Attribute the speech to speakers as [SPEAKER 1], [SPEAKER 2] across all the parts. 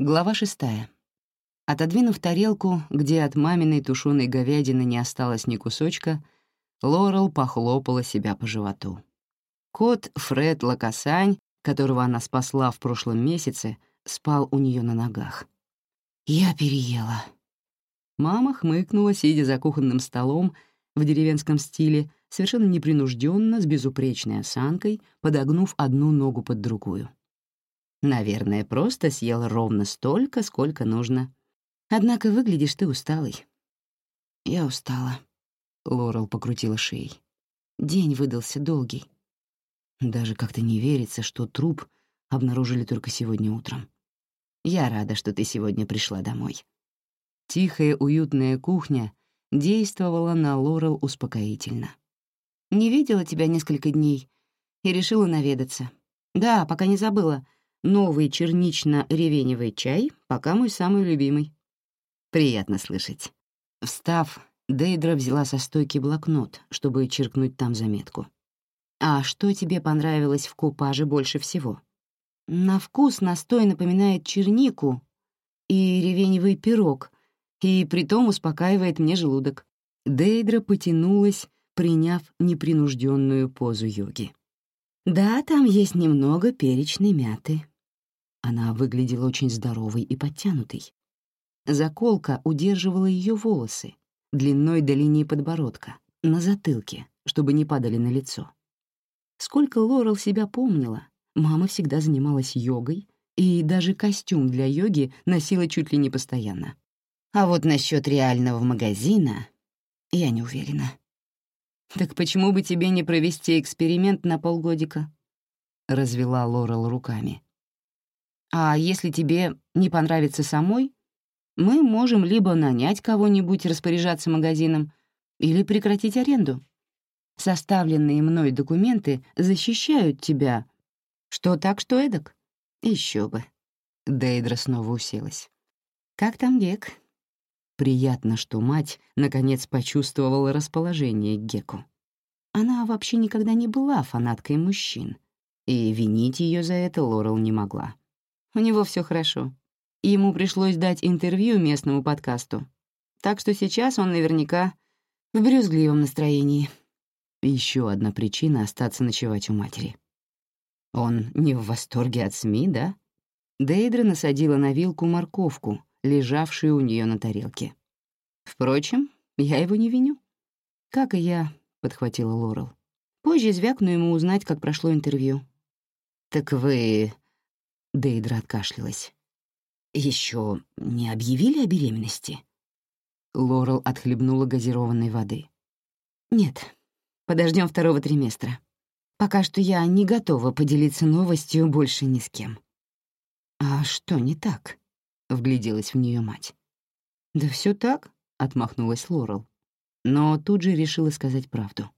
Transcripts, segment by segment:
[SPEAKER 1] Глава шестая. Отодвинув тарелку, где от маминой тушеной говядины не осталось ни кусочка, Лорел похлопала себя по животу. Кот Фред Лакасань, которого она спасла в прошлом месяце, спал у нее на ногах. «Я переела». Мама хмыкнула, сидя за кухонным столом в деревенском стиле, совершенно непринужденно, с безупречной осанкой, подогнув одну ногу под другую. Наверное, просто съел ровно столько, сколько нужно. Однако выглядишь ты усталый. Я устала. Лорел покрутила шеей. День выдался долгий. Даже как-то не верится, что труп обнаружили только сегодня утром. Я рада, что ты сегодня пришла домой. Тихая, уютная кухня действовала на Лорел успокоительно. Не видела тебя несколько дней и решила наведаться. Да, пока не забыла. Новый чернично-ревеневый чай пока мой самый любимый. Приятно слышать. Встав, Дейдра взяла со стойки блокнот, чтобы черкнуть там заметку. «А что тебе понравилось в купаже больше всего?» «На вкус настой напоминает чернику и ревеневый пирог, и притом успокаивает мне желудок». Дейдра потянулась, приняв непринужденную позу йоги. «Да, там есть немного перечной мяты». Она выглядела очень здоровой и подтянутой. Заколка удерживала ее волосы, длиной до линии подбородка, на затылке, чтобы не падали на лицо. Сколько Лорел себя помнила, мама всегда занималась йогой и даже костюм для йоги носила чуть ли не постоянно. А вот насчет реального магазина я не уверена. «Так почему бы тебе не провести эксперимент на полгодика?» — развела Лорел руками. «А если тебе не понравится самой, мы можем либо нанять кого-нибудь распоряжаться магазином, или прекратить аренду. Составленные мной документы защищают тебя. Что так, что эдак? Еще бы. Дейдра снова уселась. «Как там Гек?» Приятно, что мать наконец почувствовала расположение к Геку. Она вообще никогда не была фанаткой мужчин, и винить ее за это Лорел не могла. У него все хорошо. Ему пришлось дать интервью местному подкасту. Так что сейчас он наверняка в брюзгливом настроении. Еще одна причина остаться ночевать у матери. Он не в восторге от СМИ, да? Дейдра насадила на вилку морковку, лежавшую у нее на тарелке. Впрочем, я его не виню. «Как и я», — подхватила Лорел. «Позже звякну ему узнать, как прошло интервью». «Так вы...» — Дейдра откашлялась. Еще не объявили о беременности?» Лорел отхлебнула газированной воды. «Нет, подождем второго триместра. Пока что я не готова поделиться новостью больше ни с кем». «А что не так?» — вгляделась в нее мать. «Да все так», — отмахнулась Лорел. Но тут же решила сказать правду.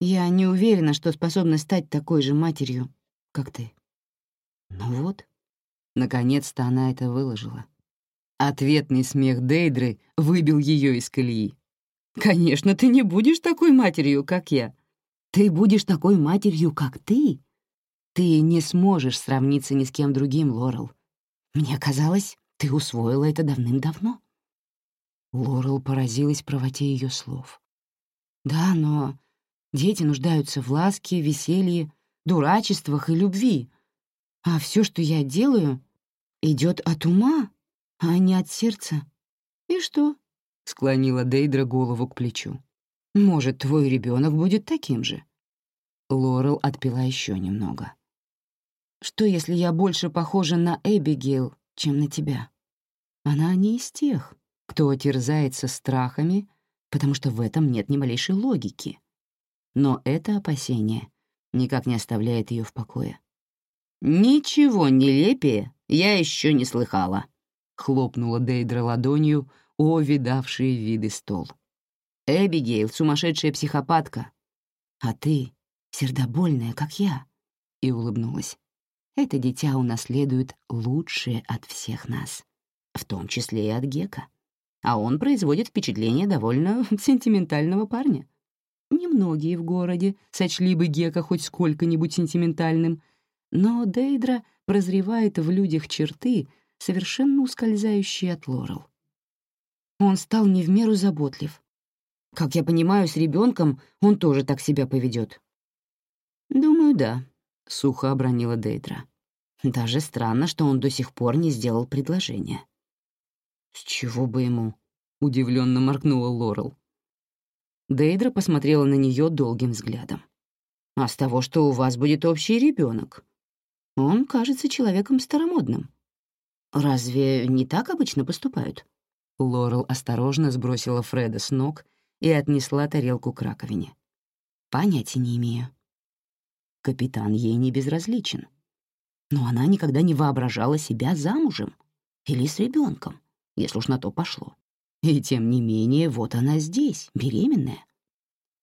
[SPEAKER 1] «Я не уверена, что способна стать такой же матерью, как ты». «Ну вот», Наконец-то она это выложила. Ответный смех Дейдры выбил ее из колеи. «Конечно, ты не будешь такой матерью, как я. Ты будешь такой матерью, как ты. Ты не сможешь сравниться ни с кем другим, Лорел. Мне казалось, ты усвоила это давным-давно». Лорел поразилась правоте ее слов. «Да, но дети нуждаются в ласке, веселье, дурачествах и любви. А все, что я делаю, идет от ума, а не от сердца. И что? Склонила Дейдра голову к плечу. Может, твой ребенок будет таким же? Лорел отпила еще немного. Что, если я больше похожа на Эбигейл, чем на тебя? Она не из тех, кто терзается страхами, потому что в этом нет ни малейшей логики. Но это опасение никак не оставляет ее в покое. «Ничего нелепее я еще не слыхала», — хлопнула Дейдра ладонью о видавшие виды стол. «Эбигейл — сумасшедшая психопатка, а ты — сердобольная, как я», — и улыбнулась. «Это дитя унаследует лучшее от всех нас, в том числе и от Гека, а он производит впечатление довольно сентиментального парня. Немногие в городе сочли бы Гека хоть сколько-нибудь сентиментальным — но Дейдра прозревает в людях черты, совершенно ускользающей от Лорел. Он стал не в меру заботлив. Как я понимаю, с ребенком он тоже так себя поведет. «Думаю, да», — сухо обронила Дейдра. «Даже странно, что он до сих пор не сделал предложение». «С чего бы ему?» — удивленно моркнула Лорел. Дейдра посмотрела на нее долгим взглядом. «А с того, что у вас будет общий ребенок. Он кажется человеком старомодным. Разве не так обычно поступают?» Лорел осторожно сбросила Фреда с ног и отнесла тарелку к раковине. «Понятия не имею». Капитан ей не безразличен. Но она никогда не воображала себя замужем или с ребенком, если уж на то пошло. И тем не менее, вот она здесь, беременная.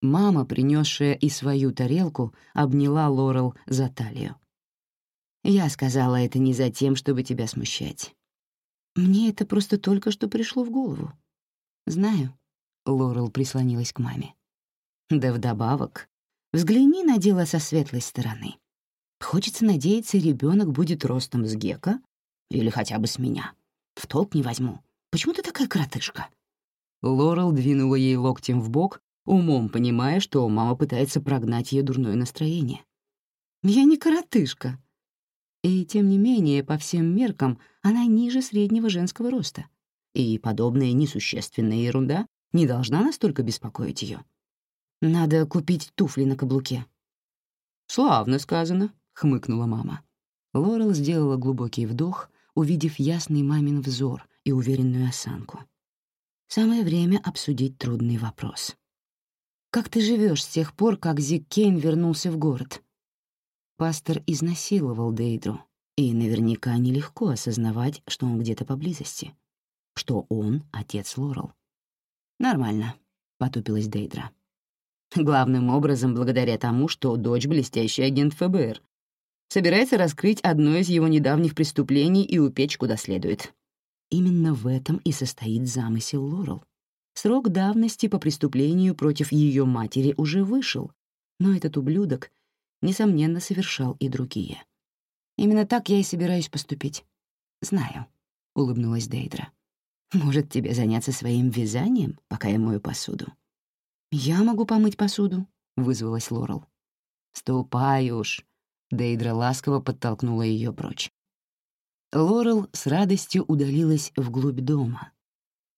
[SPEAKER 1] Мама, принесшая и свою тарелку, обняла Лорел за талию. «Я сказала это не за тем, чтобы тебя смущать. Мне это просто только что пришло в голову. Знаю». Лорел прислонилась к маме. «Да вдобавок, взгляни на дело со светлой стороны. Хочется надеяться, ребенок будет ростом с Гека или хотя бы с меня. В толк не возьму. Почему ты такая коротышка?» Лорел двинула ей локтем в бок, умом понимая, что мама пытается прогнать ее дурное настроение. «Я не коротышка». И тем не менее, по всем меркам, она ниже среднего женского роста. И подобная несущественная ерунда не должна настолько беспокоить ее. Надо купить туфли на каблуке. «Славно сказано», — хмыкнула мама. Лорел сделала глубокий вдох, увидев ясный мамин взор и уверенную осанку. Самое время обсудить трудный вопрос. «Как ты живешь с тех пор, как Зик Кейн вернулся в город?» Пастор изнасиловал Дейдру, и наверняка нелегко осознавать, что он где-то поблизости, что он — отец Лорел. «Нормально», — потупилась Дейдра. «Главным образом благодаря тому, что дочь — блестящий агент ФБР. Собирается раскрыть одно из его недавних преступлений и упечь куда следует. Именно в этом и состоит замысел Лорел. Срок давности по преступлению против ее матери уже вышел, но этот ублюдок, несомненно, совершал и другие. Именно так я и собираюсь поступить. Знаю, — улыбнулась Дейдра. Может, тебе заняться своим вязанием, пока я мою посуду? Я могу помыть посуду, — вызвалась Лорел. Ступай уж. Дейдра ласково подтолкнула ее прочь. Лорел с радостью удалилась вглубь дома,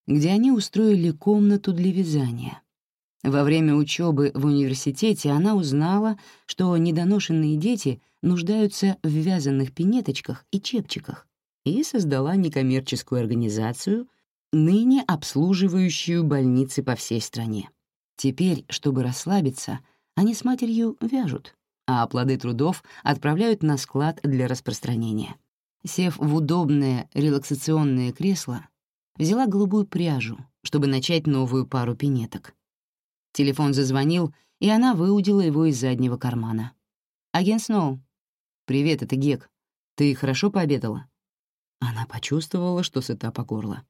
[SPEAKER 1] где они устроили комнату для вязания. Во время учебы в университете она узнала, что недоношенные дети нуждаются в вязаных пинеточках и чепчиках, и создала некоммерческую организацию, ныне обслуживающую больницы по всей стране. Теперь, чтобы расслабиться, они с матерью вяжут, а плоды трудов отправляют на склад для распространения. Сев в удобное релаксационное кресло, взяла голубую пряжу, чтобы начать новую пару пинеток. Телефон зазвонил, и она выудила его из заднего кармана. «Агент Сноу, «Привет, это Гек. Ты хорошо пообедала?» Она почувствовала, что сыта по горло.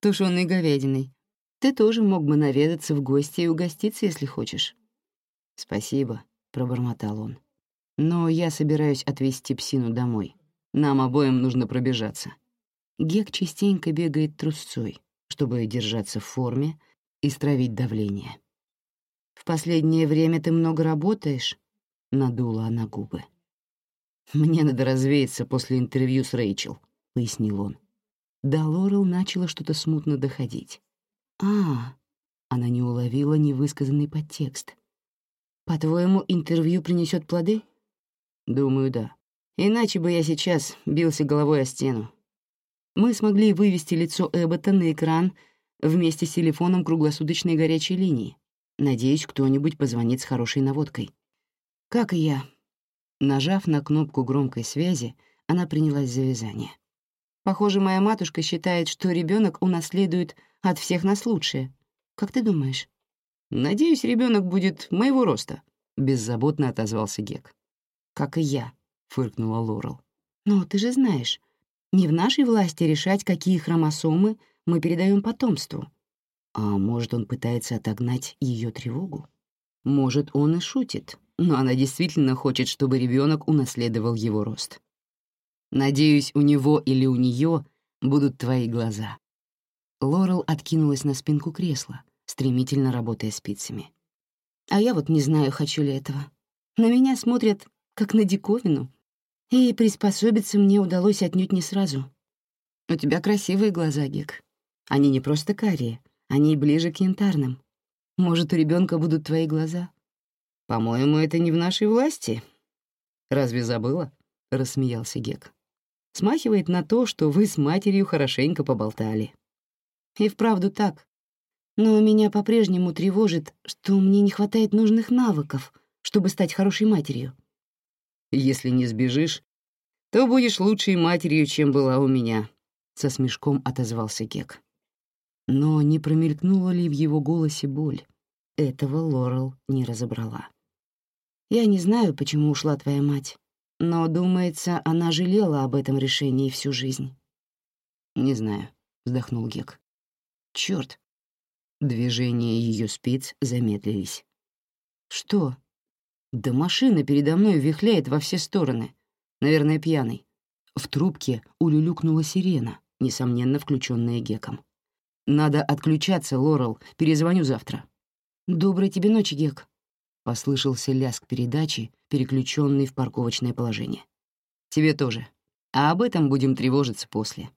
[SPEAKER 1] «Тушёной говядиной. Ты тоже мог бы наведаться в гости и угоститься, если хочешь». «Спасибо», — пробормотал он. «Но я собираюсь отвезти псину домой. Нам обоим нужно пробежаться». Гек частенько бегает трусцой, чтобы держаться в форме и стравить давление. «В последнее время ты много работаешь?» — надула она губы. «Мне надо развеяться после интервью с Рэйчел», — пояснил он. До Лорел начало что-то смутно доходить. «А, она не уловила невысказанный подтекст. По-твоему, интервью принесет плоды?» «Думаю, да. Иначе бы я сейчас бился головой о стену. Мы смогли вывести лицо Эббота на экран вместе с телефоном круглосуточной горячей линии. Надеюсь, кто-нибудь позвонит с хорошей наводкой. Как и я, Нажав на кнопку громкой связи, она принялась за вязание. «Похоже, моя матушка считает, что ребенок унаследует от всех нас лучшее. Как ты думаешь?» «Надеюсь, ребенок будет моего роста», — беззаботно отозвался Гек. «Как и я», — фыркнула Лорел. «Но ты же знаешь, не в нашей власти решать, какие хромосомы мы передаем потомству. А может, он пытается отогнать ее тревогу? Может, он и шутит, но она действительно хочет, чтобы ребенок унаследовал его рост. Надеюсь, у него или у нее будут твои глаза». Лорел откинулась на спинку кресла, стремительно работая спицами. «А я вот не знаю, хочу ли этого. На меня смотрят, как на диковину, и приспособиться мне удалось отнюдь не сразу. У тебя красивые глаза, Гек. Они не просто карие, они ближе к янтарным. Может, у ребенка будут твои глаза? По-моему, это не в нашей власти. Разве забыла? Рассмеялся Гек. Смахивает на то, что вы с матерью хорошенько поболтали. И вправду так. Но меня по-прежнему тревожит, что мне не хватает нужных навыков, чтобы стать хорошей матерью. Если не сбежишь, то будешь лучшей матерью, чем была у меня, — со смешком отозвался Гек. Но не промелькнула ли в его голосе боль? Этого Лорел не разобрала. «Я не знаю, почему ушла твоя мать, но, думается, она жалела об этом решении всю жизнь». «Не знаю», — вздохнул Гек. «Чёрт!» Движения ее спиц замедлились. «Что?» «Да машина передо мной вихляет во все стороны. Наверное, пьяный». В трубке улюлюкнула сирена, несомненно, включенная Геком. «Надо отключаться, Лорел. Перезвоню завтра». «Доброй тебе ночи, Гек», — послышался лязг передачи, переключенный в парковочное положение. «Тебе тоже. А об этом будем тревожиться после».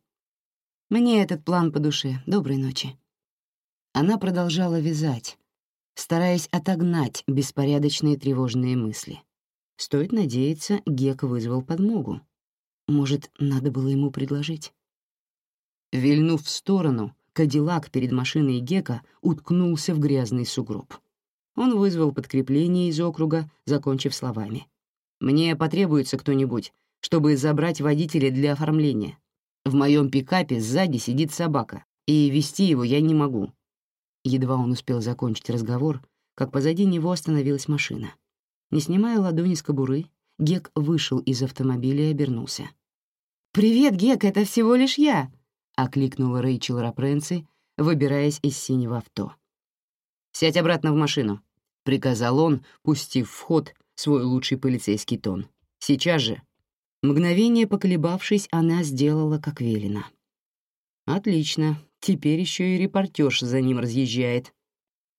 [SPEAKER 1] «Мне этот план по душе. Доброй ночи». Она продолжала вязать, стараясь отогнать беспорядочные тревожные мысли. Стоит надеяться, Гек вызвал подмогу. Может, надо было ему предложить? Вильнув в сторону, Кадиллак перед машиной Гека уткнулся в грязный сугроб. Он вызвал подкрепление из округа, закончив словами. «Мне потребуется кто-нибудь, чтобы забрать водителя для оформления. В моем пикапе сзади сидит собака, и вести его я не могу». Едва он успел закончить разговор, как позади него остановилась машина. Не снимая ладони с кобуры, Гек вышел из автомобиля и обернулся. «Привет, Гек, это всего лишь я!» — окликнула Рэйчел Рапренци, выбираясь из синего авто. «Сядь обратно в машину», — приказал он, пустив в ход свой лучший полицейский тон. «Сейчас же». Мгновение поколебавшись, она сделала, как велено. «Отлично. Теперь еще и репортеж за ним разъезжает».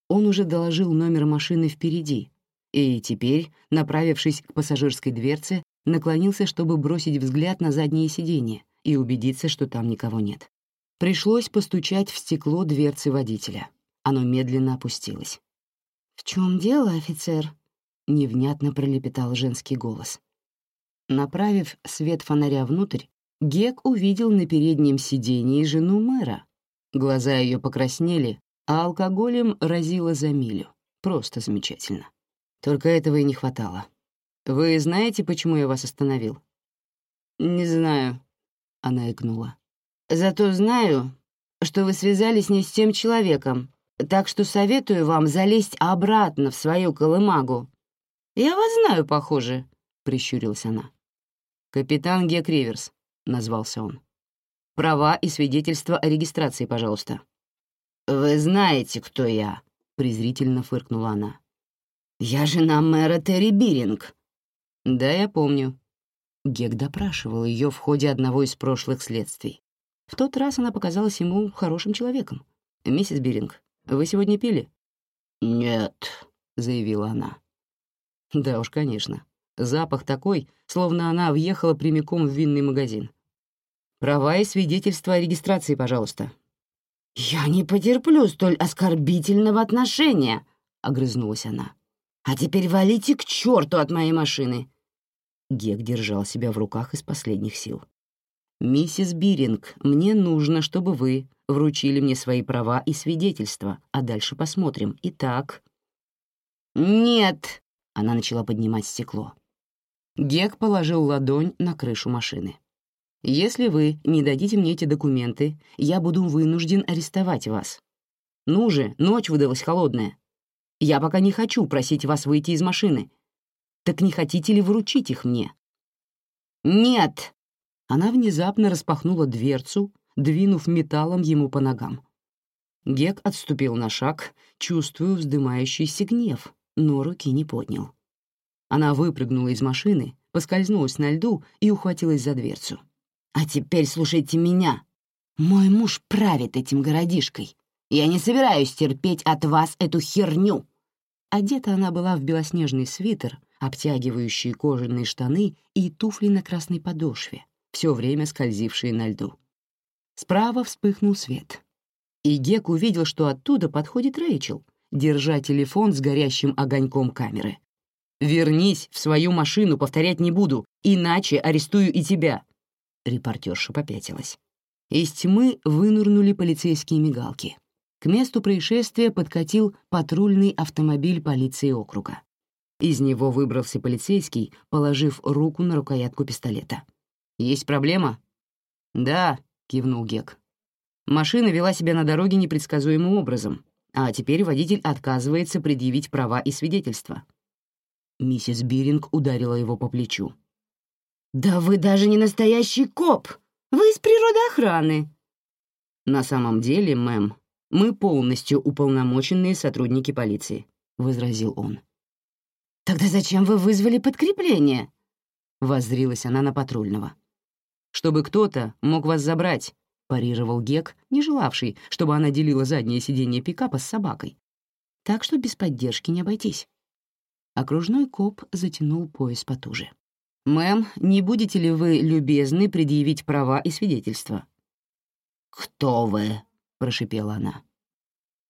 [SPEAKER 1] Он уже доложил номер машины впереди, и теперь, направившись к пассажирской дверце, наклонился, чтобы бросить взгляд на заднее сиденье, и убедиться, что там никого нет. Пришлось постучать в стекло дверцы водителя. Оно медленно опустилось. «В чем дело, офицер?» — невнятно пролепетал женский голос. Направив свет фонаря внутрь, Гек увидел на переднем сидении жену мэра. Глаза ее покраснели, а алкоголем разило за милю. Просто замечательно. Только этого и не хватало. «Вы знаете, почему я вас остановил?» «Не знаю», она икнула. «Зато знаю, что вы связались не с тем человеком, так что советую вам залезть обратно в свою колымагу. Я вас знаю, похоже», — прищурилась она. «Капитан Гек Риверс», — назвался он. «Права и свидетельства о регистрации, пожалуйста». «Вы знаете, кто я», — презрительно фыркнула она. «Я жена мэра Терри Биринг». «Да, я помню», Гек допрашивал ее в ходе одного из прошлых следствий. В тот раз она показалась ему хорошим человеком. «Миссис Биринг, вы сегодня пили?» «Нет», — заявила она. Да уж, конечно. Запах такой, словно она въехала прямиком в винный магазин. «Права и свидетельства о регистрации, пожалуйста». «Я не потерплю столь оскорбительного отношения», — огрызнулась она. «А теперь валите к черту от моей машины. Гек держал себя в руках из последних сил. «Миссис Биринг, мне нужно, чтобы вы вручили мне свои права и свидетельства, а дальше посмотрим. Итак...» «Нет!» — она начала поднимать стекло. Гек положил ладонь на крышу машины. «Если вы не дадите мне эти документы, я буду вынужден арестовать вас. Ну же, ночь выдалась холодная. Я пока не хочу просить вас выйти из машины. Так не хотите ли вручить их мне?» «Нет!» Она внезапно распахнула дверцу, двинув металлом ему по ногам. Гек отступил на шаг, чувствуя вздымающийся гнев, но руки не поднял. Она выпрыгнула из машины, поскользнулась на льду и ухватилась за дверцу. «А теперь слушайте меня!» «Мой муж правит этим городишкой. Я не собираюсь терпеть от вас эту херню!» Одета она была в белоснежный свитер, обтягивающие кожаные штаны и туфли на красной подошве, все время скользившие на льду. Справа вспыхнул свет. И Гек увидел, что оттуда подходит Рэйчел, держа телефон с горящим огоньком камеры. «Вернись в свою машину, повторять не буду, иначе арестую и тебя!» Репортерша попятилась. Из тьмы вынурнули полицейские мигалки. К месту происшествия подкатил патрульный автомобиль полиции округа. Из него выбрался полицейский, положив руку на рукоятку пистолета. «Есть проблема?» «Да», — кивнул Гек. Машина вела себя на дороге непредсказуемым образом, а теперь водитель отказывается предъявить права и свидетельства. Миссис Биринг ударила его по плечу. «Да вы даже не настоящий коп! Вы из природоохраны!» «На самом деле, мэм, мы полностью уполномоченные сотрудники полиции», — возразил он. «Тогда зачем вы вызвали подкрепление?» — воззрилась она на патрульного. «Чтобы кто-то мог вас забрать», — парировал Гек, не желавший, чтобы она делила заднее сиденье пикапа с собакой. «Так что без поддержки не обойтись». Окружной коп затянул пояс потуже. «Мэм, не будете ли вы любезны предъявить права и свидетельства?» «Кто вы?» — прошипела она.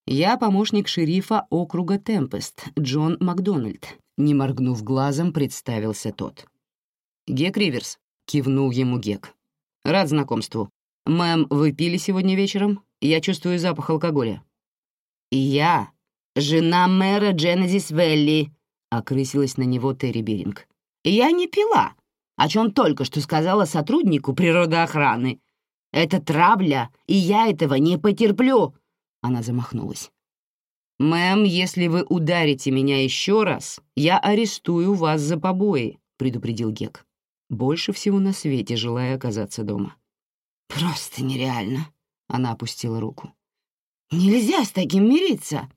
[SPEAKER 1] «Я помощник шерифа округа Темпест, Джон Макдональд», — не моргнув глазом, представился тот. «Гек Риверс», — кивнул ему Гек. «Рад знакомству. Мэм, вы пили сегодня вечером? Я чувствую запах алкоголя». «Я жена мэра Дженезис Велли», — окрысилась на него Терри Биринг. «Я не пила, о чем только что сказала сотруднику природоохраны. Это травля, и я этого не потерплю!» Она замахнулась. «Мэм, если вы ударите меня еще раз, я арестую вас за побои», — предупредил Гек, больше всего на свете желая оказаться дома. «Просто нереально», — она опустила руку. «Нельзя с таким мириться!»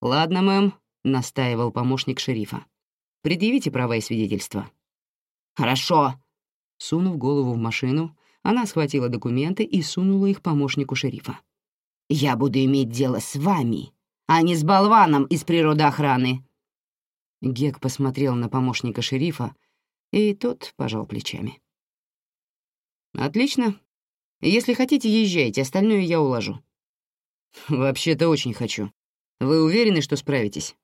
[SPEAKER 1] «Ладно, мэм», — настаивал помощник шерифа. «Предъявите права и свидетельства». «Хорошо». Сунув голову в машину, она схватила документы и сунула их помощнику шерифа. «Я буду иметь дело с вами, а не с болваном из природоохраны». Гек посмотрел на помощника шерифа, и тот пожал плечами. «Отлично. Если хотите, езжайте, остальное я уложу». «Вообще-то очень хочу. Вы уверены, что справитесь?»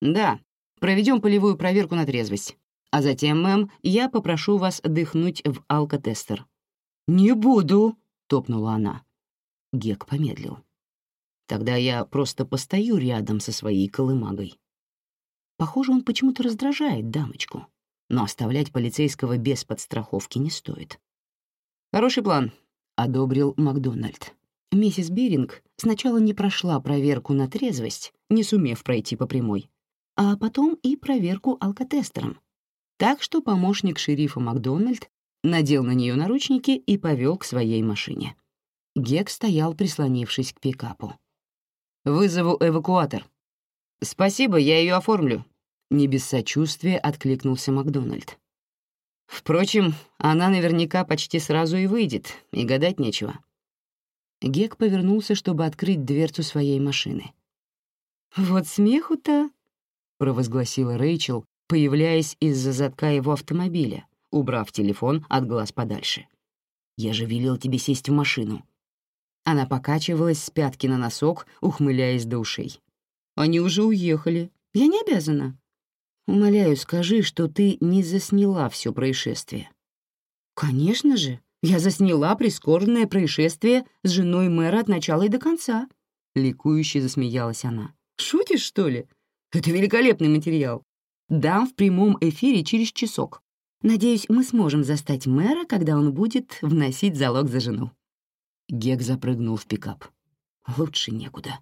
[SPEAKER 1] «Да. Проведем полевую проверку на трезвость. А затем, мэм, я попрошу вас дыхнуть в алкотестер. «Не буду», — топнула она. Гек помедлил. «Тогда я просто постою рядом со своей колымагой». Похоже, он почему-то раздражает дамочку, но оставлять полицейского без подстраховки не стоит. «Хороший план», — одобрил Макдональд. Миссис Биринг сначала не прошла проверку на трезвость, не сумев пройти по прямой, а потом и проверку алкотестером. Так что помощник шерифа Макдональд надел на нее наручники и повел к своей машине. Гек стоял, прислонившись к пикапу. «Вызову эвакуатор». «Спасибо, я ее оформлю», — не без сочувствия откликнулся Макдональд. «Впрочем, она наверняка почти сразу и выйдет, и гадать нечего». Гек повернулся, чтобы открыть дверцу своей машины. «Вот смеху-то», — провозгласила Рэйчел, появляясь из-за задка его автомобиля, убрав телефон от глаз подальше. «Я же велел тебе сесть в машину». Она покачивалась с пятки на носок, ухмыляясь до ушей. «Они уже уехали. Я не обязана». «Умоляю, скажи, что ты не засняла все происшествие». «Конечно же. Я засняла прискорбное происшествие с женой мэра от начала и до конца». Ликующе засмеялась она. «Шутишь, что ли? Это великолепный материал. Дам в прямом эфире через часок. Надеюсь, мы сможем застать мэра, когда он будет вносить залог за жену». Гек запрыгнул в пикап. «Лучше некуда».